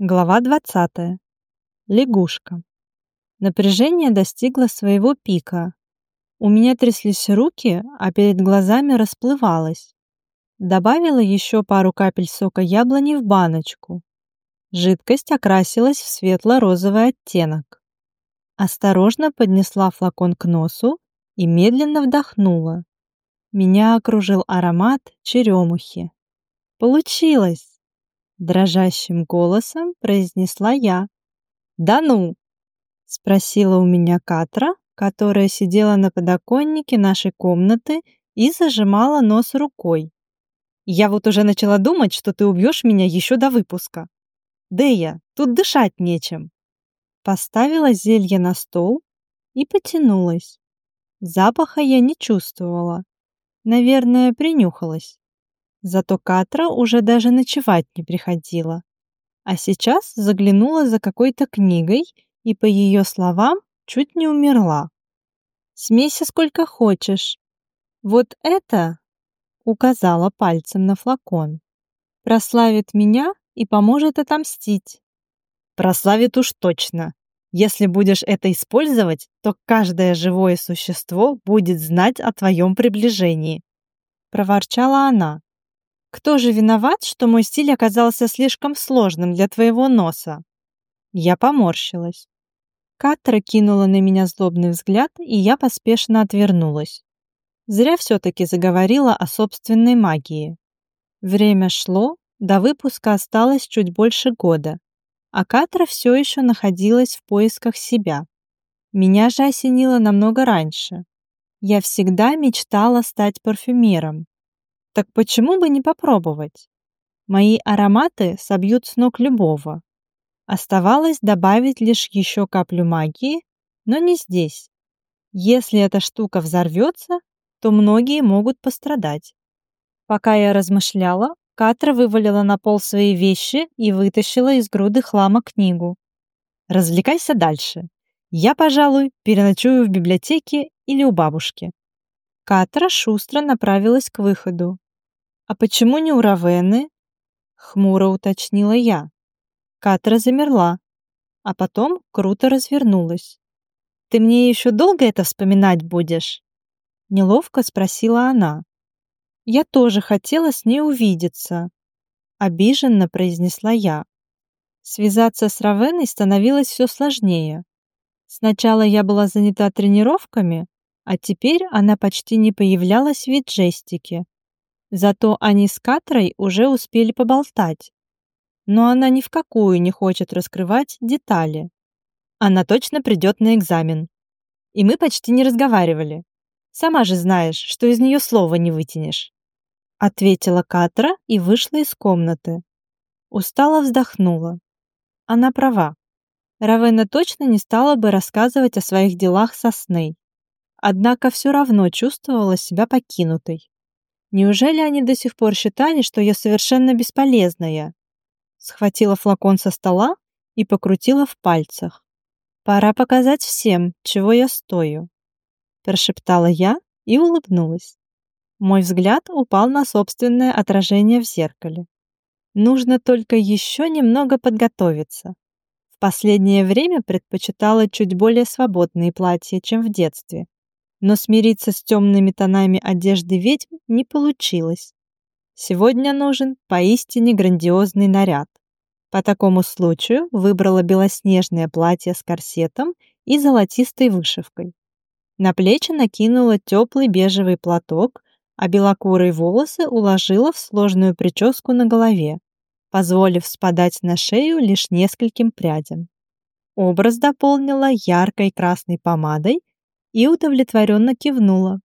Глава 20. Лягушка. Напряжение достигло своего пика. У меня тряслись руки, а перед глазами расплывалось. Добавила еще пару капель сока яблони в баночку. Жидкость окрасилась в светло-розовый оттенок. Осторожно поднесла флакон к носу и медленно вдохнула. Меня окружил аромат черемухи. Получилось! Дрожащим голосом произнесла я. «Да ну!» — спросила у меня Катра, которая сидела на подоконнике нашей комнаты и зажимала нос рукой. «Я вот уже начала думать, что ты убьешь меня еще до выпуска. Дэя, тут дышать нечем». Поставила зелье на стол и потянулась. Запаха я не чувствовала. Наверное, принюхалась. Зато Катра уже даже ночевать не приходила. А сейчас заглянула за какой-то книгой и, по ее словам, чуть не умерла. «Смейся сколько хочешь. Вот это...» — указала пальцем на флакон. «Прославит меня и поможет отомстить». «Прославит уж точно. Если будешь это использовать, то каждое живое существо будет знать о твоем приближении», — проворчала она. Кто же виноват, что мой стиль оказался слишком сложным для твоего носа? Я поморщилась. Катра кинула на меня злобный взгляд, и я поспешно отвернулась. Зря все-таки заговорила о собственной магии. Время шло, до выпуска осталось чуть больше года, а Катра все еще находилась в поисках себя. Меня же осенило намного раньше. Я всегда мечтала стать парфюмером, так почему бы не попробовать? Мои ароматы собьют с ног любого. Оставалось добавить лишь еще каплю магии, но не здесь. Если эта штука взорвется, то многие могут пострадать. Пока я размышляла, Катра вывалила на пол свои вещи и вытащила из груды хлама книгу. «Развлекайся дальше. Я, пожалуй, переночую в библиотеке или у бабушки». Катра шустро направилась к выходу. «А почему не у Равены?» — хмуро уточнила я. Катра замерла, а потом круто развернулась. «Ты мне еще долго это вспоминать будешь?» Неловко спросила она. «Я тоже хотела с ней увидеться», — обиженно произнесла я. Связаться с Равеной становилось все сложнее. Сначала я была занята тренировками, а теперь она почти не появлялась в виджестике. Зато они с Катрой уже успели поболтать. Но она ни в какую не хочет раскрывать детали. Она точно придет на экзамен. И мы почти не разговаривали. Сама же знаешь, что из нее слова не вытянешь. Ответила Катра и вышла из комнаты. Устало вздохнула. Она права. Равена точно не стала бы рассказывать о своих делах со Сней. Однако все равно чувствовала себя покинутой. Неужели они до сих пор считали, что я совершенно бесполезная? Схватила флакон со стола и покрутила в пальцах. Пора показать всем, чего я стою. Прошептала я и улыбнулась. Мой взгляд упал на собственное отражение в зеркале. Нужно только еще немного подготовиться. В последнее время предпочитала чуть более свободные платья, чем в детстве но смириться с темными тонами одежды ведьм не получилось. Сегодня нужен поистине грандиозный наряд. По такому случаю выбрала белоснежное платье с корсетом и золотистой вышивкой. На плечи накинула теплый бежевый платок, а белокурые волосы уложила в сложную прическу на голове, позволив спадать на шею лишь нескольким прядям. Образ дополнила яркой красной помадой и удовлетворенно кивнула.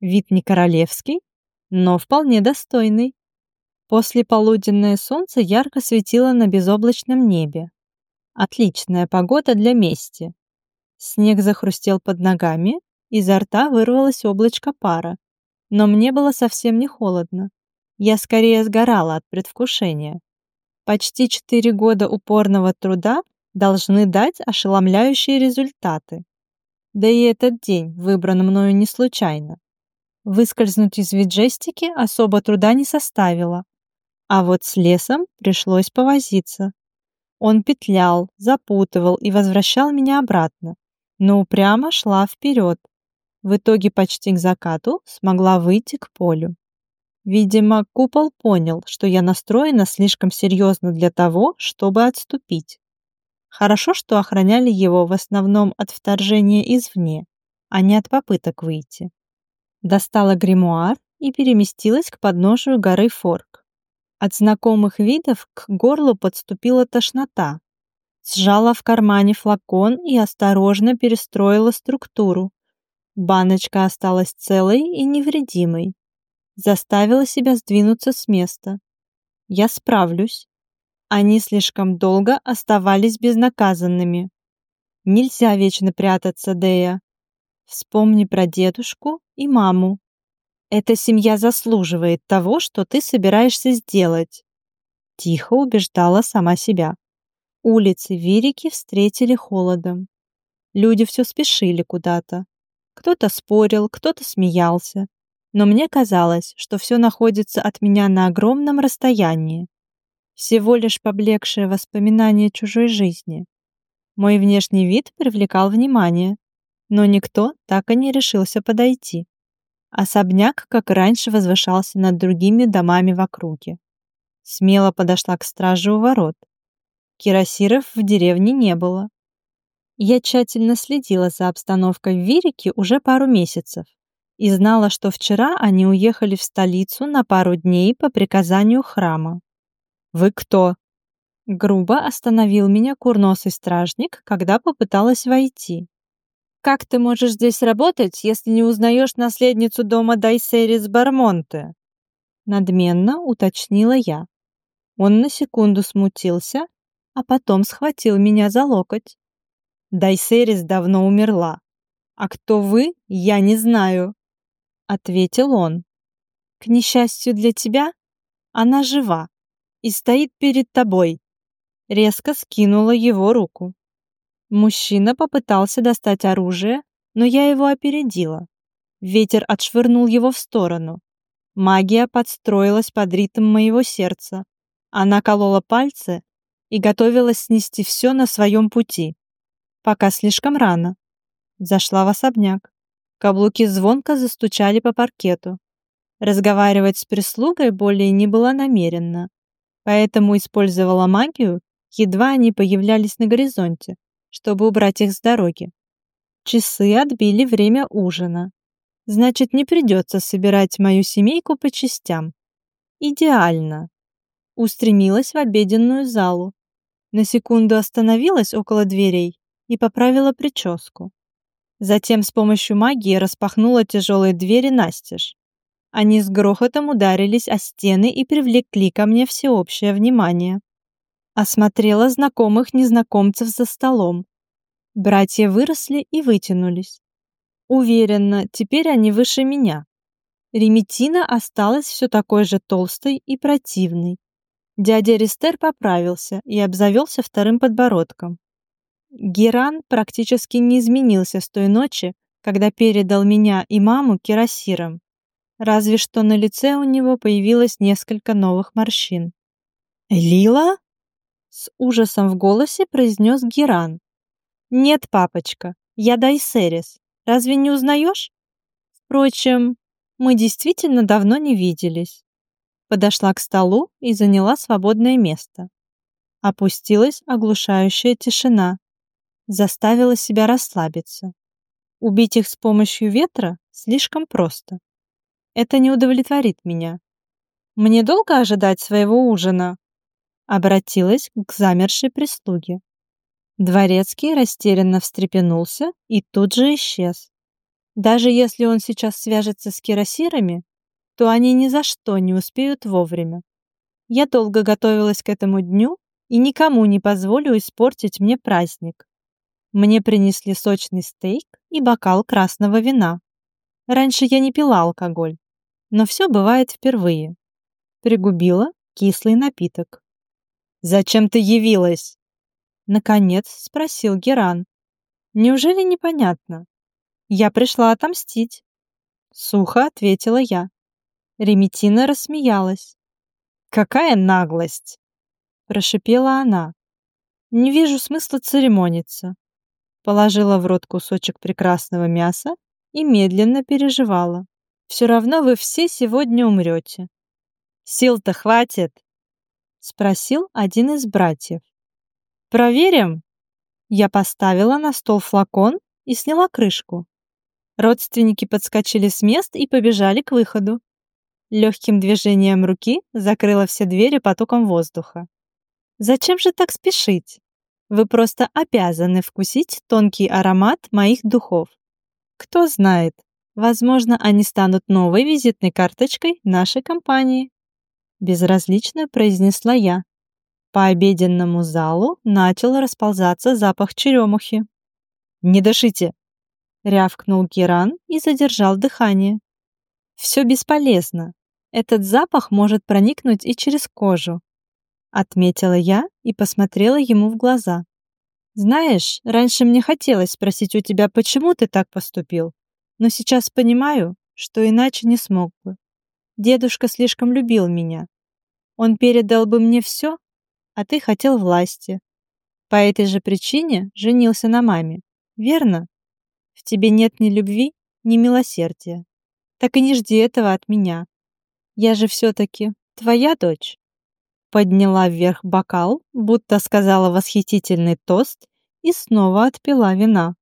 Вид не королевский, но вполне достойный. После полуденное солнце ярко светило на безоблачном небе. Отличная погода для мести. Снег захрустел под ногами, изо рта вырвалось облачко пара. Но мне было совсем не холодно. Я скорее сгорала от предвкушения. Почти четыре года упорного труда должны дать ошеломляющие результаты. Да и этот день выбран мною не случайно. Выскользнуть из виджестики особо труда не составило. А вот с лесом пришлось повозиться. Он петлял, запутывал и возвращал меня обратно, но упрямо шла вперед. В итоге почти к закату смогла выйти к полю. Видимо, купол понял, что я настроена слишком серьезно для того, чтобы отступить. Хорошо, что охраняли его в основном от вторжения извне, а не от попыток выйти. Достала гримуар и переместилась к подножию горы Форк. От знакомых видов к горлу подступила тошнота. Сжала в кармане флакон и осторожно перестроила структуру. Баночка осталась целой и невредимой. Заставила себя сдвинуться с места. Я справлюсь. Они слишком долго оставались безнаказанными. Нельзя вечно прятаться, Дея. Вспомни про дедушку и маму. Эта семья заслуживает того, что ты собираешься сделать. Тихо убеждала сама себя. Улицы Вирики встретили холодом. Люди все спешили куда-то. Кто-то спорил, кто-то смеялся. Но мне казалось, что все находится от меня на огромном расстоянии. Всего лишь поблекшее воспоминание чужой жизни. Мой внешний вид привлекал внимание, но никто так и не решился подойти. Особняк, как раньше, возвышался над другими домами в округе. Смело подошла к страже у ворот. Кирасиров в деревне не было. Я тщательно следила за обстановкой в Вирике уже пару месяцев и знала, что вчера они уехали в столицу на пару дней по приказанию храма. «Вы кто?» Грубо остановил меня курносый стражник, когда попыталась войти. Как ты можешь здесь работать, если не узнаешь наследницу дома Дайсерис Бармонте?» Надменно уточнила я. Он на секунду смутился, а потом схватил меня за локоть. Дайсерис давно умерла. А кто вы, я не знаю, ответил он. К несчастью для тебя, она жива и стоит перед тобой. Резко скинула его руку. Мужчина попытался достать оружие, но я его опередила. Ветер отшвырнул его в сторону. Магия подстроилась под ритм моего сердца. Она колола пальцы и готовилась снести все на своем пути. Пока слишком рано. Зашла в особняк. Каблуки звонко застучали по паркету. Разговаривать с прислугой более не было намеренно, поэтому использовала магию, едва они появлялись на горизонте чтобы убрать их с дороги. Часы отбили время ужина. Значит, не придется собирать мою семейку по частям. Идеально. Устремилась в обеденную залу. На секунду остановилась около дверей и поправила прическу. Затем с помощью магии распахнула тяжелые двери настежь. Они с грохотом ударились о стены и привлекли ко мне всеобщее внимание. Осмотрела знакомых незнакомцев за столом. Братья выросли и вытянулись. Уверена, теперь они выше меня. Реметина осталась все такой же толстой и противной. Дядя Ристер поправился и обзавелся вторым подбородком. Геран практически не изменился с той ночи, когда передал меня и маму кирасирам. Разве что на лице у него появилось несколько новых морщин. «Лила?» С ужасом в голосе произнес Геран. «Нет, папочка, я Дайсерис. Разве не узнаешь?» «Впрочем, мы действительно давно не виделись». Подошла к столу и заняла свободное место. Опустилась оглушающая тишина. Заставила себя расслабиться. Убить их с помощью ветра слишком просто. Это не удовлетворит меня. Мне долго ожидать своего ужина? обратилась к замершей прислуге. Дворецкий растерянно встрепенулся и тут же исчез. Даже если он сейчас свяжется с кирасирами, то они ни за что не успеют вовремя. Я долго готовилась к этому дню и никому не позволю испортить мне праздник. Мне принесли сочный стейк и бокал красного вина. Раньше я не пила алкоголь, но все бывает впервые. Пригубила кислый напиток. «Зачем ты явилась?» Наконец спросил Геран. «Неужели непонятно? Я пришла отомстить». Сухо ответила я. Реметина рассмеялась. «Какая наглость!» Прошипела она. Не вижу смысла церемониться. Положила в рот кусочек прекрасного мяса и медленно переживала. Все равно вы все сегодня умрете. Сил-то хватит? Спросил один из братьев. Проверим. Я поставила на стол флакон и сняла крышку. Родственники подскочили с мест и побежали к выходу. Легким движением руки закрыла все двери потоком воздуха. Зачем же так спешить? Вы просто обязаны вкусить тонкий аромат моих духов. Кто знает, возможно, они станут новой визитной карточкой нашей компании. Безразлично произнесла я. По обеденному залу начал расползаться запах черемухи. «Не дышите!» — рявкнул Киран и задержал дыхание. «Все бесполезно. Этот запах может проникнуть и через кожу отметила я и посмотрела ему в глаза. Знаешь, раньше мне хотелось спросить у тебя, почему ты так поступил, но сейчас понимаю, что иначе не смог бы. Дедушка слишком любил меня. Он передал бы мне все, а ты хотел власти. По этой же причине женился на маме, верно? В тебе нет ни любви, ни милосердия. Так и не жди этого от меня. Я же все-таки твоя дочь подняла вверх бокал, будто сказала восхитительный тост и снова отпила вина.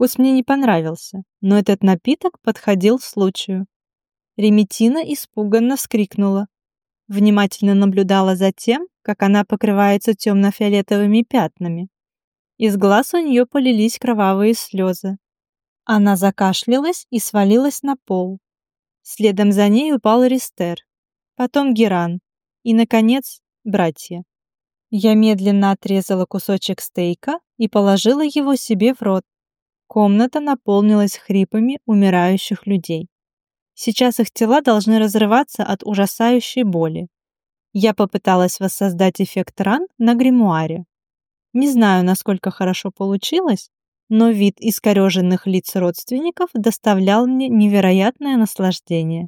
Вкус мне не понравился, но этот напиток подходил случаю. Реметина испуганно вскрикнула. Внимательно наблюдала за тем, как она покрывается темно-фиолетовыми пятнами. Из глаз у нее полились кровавые слезы. Она закашлялась и свалилась на пол. Следом за ней упал Ристер. Потом Геран, и, наконец, братья. Я медленно отрезала кусочек стейка и положила его себе в рот. Комната наполнилась хрипами умирающих людей. Сейчас их тела должны разрываться от ужасающей боли. Я попыталась воссоздать эффект ран на гримуаре. Не знаю, насколько хорошо получилось, но вид искореженных лиц родственников доставлял мне невероятное наслаждение.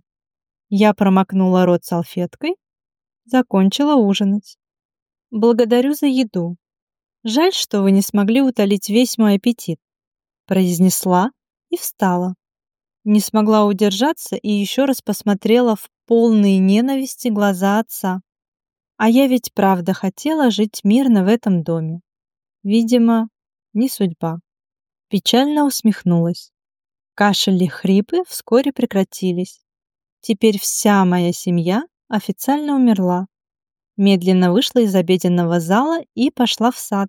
Я промокнула рот салфеткой закончила ужинать. Благодарю за еду. Жаль, что вы не смогли утолить весь мой аппетит, произнесла и встала. Не смогла удержаться и еще раз посмотрела в полные ненависти глаза отца. А я ведь правда хотела жить мирно в этом доме. Видимо, не судьба. Печально усмехнулась. Кашель и хрипы вскоре прекратились. Теперь вся моя семья официально умерла. Медленно вышла из обеденного зала и пошла в сад.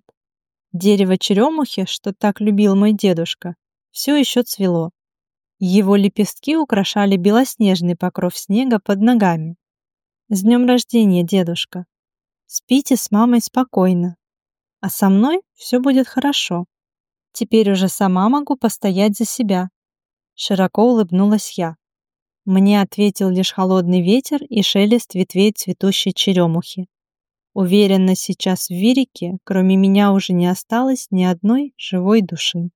Дерево черемухи, что так любил мой дедушка, все еще цвело. Его лепестки украшали белоснежный покров снега под ногами. С днем рождения, дедушка! Спите с мамой спокойно. А со мной все будет хорошо. Теперь уже сама могу постоять за себя. Широко улыбнулась я. Мне ответил лишь холодный ветер и шелест ветвей цветущей черемухи. Уверенно сейчас в Вирике, кроме меня уже не осталось ни одной живой души.